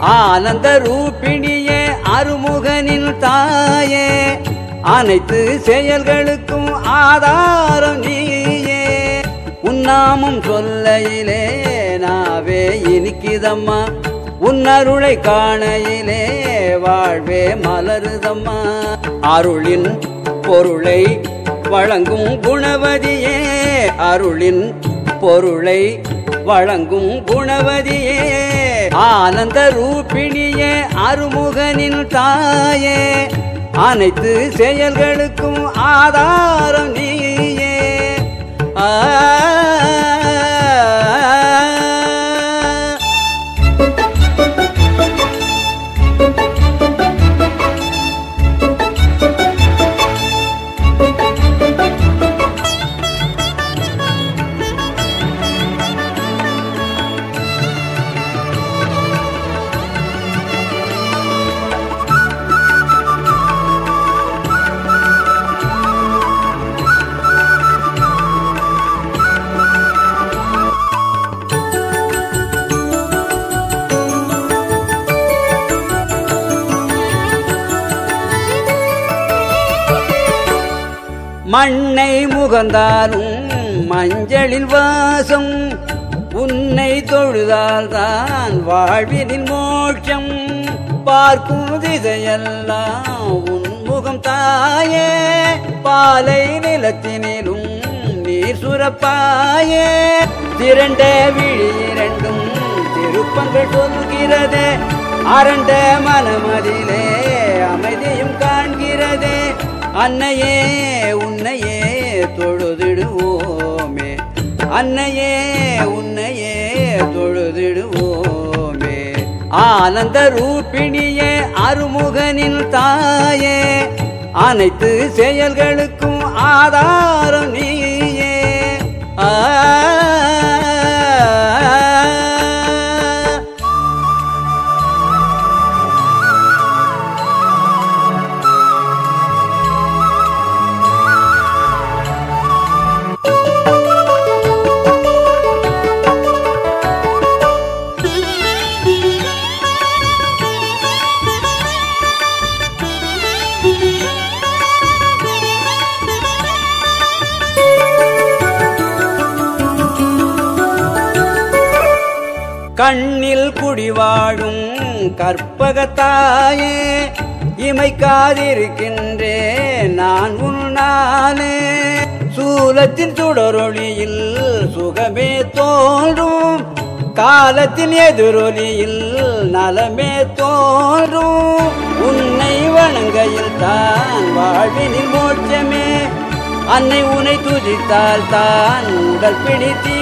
ஆனந்த ரூபிணியே அருமுகனின் தாயே. அனைத்து செயல்களுக்கும் ஆதாரம் நீயே. உன்னாமும் சொல்லையிலே நாவே இனிக்குதம்மா. உன்னருளை காணையிலே வாழ்வே மலருதம்மா. அருளின் பொருளை வழங்கும் குணவதியே. அருளின் பொருளை வழங்கும் குணவதியே. ஆனந்த ரூபிணியே அருமுகனின் தாயே. அனைத்து செயல்களுக்கும் ஆதாரம் நீயே. ஆ மண்ணை முகந்தாலும் மஞ்சளில் வாசம் உன்னை தொழுதால்தான் வாழ்வினின் மோட்சம். பார்க்கும் திசையெல்லாம் உன்முகம் தாயே பாலை நிலத்தினிலும் நீர் சுரப்பாயே. திரண்ட விழி இரண்டும் திருப்பங்கள் சொல்கிறதே அரண்ட மனமதிலே அமைதியும் காண்கிறதே. அன்னையே உன்னையே தொழுதிடுவோமே. அன்னையே உன்னையே தொழுதிடுவோமே. ஆனந்த ரூபிணியே அருமுகனின் தாயே. அனைத்து செயல்களுக்கும் ஆதா கண்ணில் குடிவாழும் கற்பகத்தாயே இமைக்காதிருக்கின்றே நான் உன்னாலே சூலத்தின் சுடரொளியில் சுகமே தோன்றும் காலத்தின் எதிரொலியில் நலமே தோன்றும். உன்னை வணங்கையில் தான் வாழ்வினில் மோட்சமே அன்னை உன்னை துதித்தால் தான் உடல் பிடித்தீ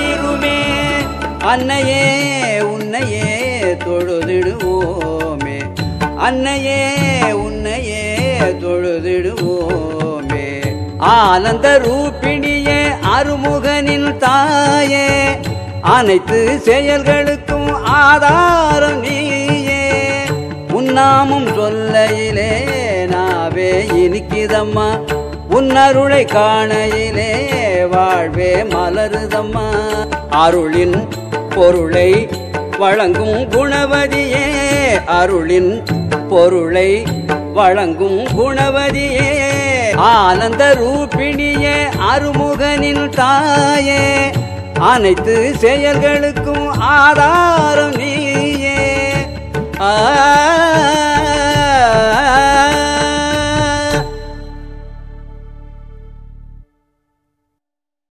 அன்னையே உன்னையே தொழுதிடுவோமே. அன்னையே உன்னையே தொழுதிடுவோமே. ஆனந்த ரூபிணியே அருமுகனின் தாயே. அனைத்து செயல்களுக்கும் ஆதாரம் நீயே. உன்னாமும் சொல்லையிலே நாவே இனிக்குதம்மா உன்னருளை காணையிலே வாழ்வே மலருதம்மா. அருளின் பொருளை வழங்கும் குணவதியே. அருளின் பொருளை வழங்கும் குணவதியே. ஆனந்த ரூபிணியே அருமுகனின் தாயே. அனைத்து செயல்களுக்கும் ஆதாரம் நீயே. ஆ